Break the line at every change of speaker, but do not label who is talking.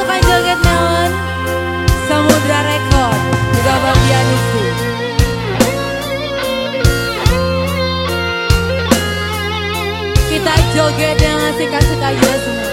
untuk joget Melon Samudra Record. Juga bagian itu Kita joget dengan sikat-sikat juga semua.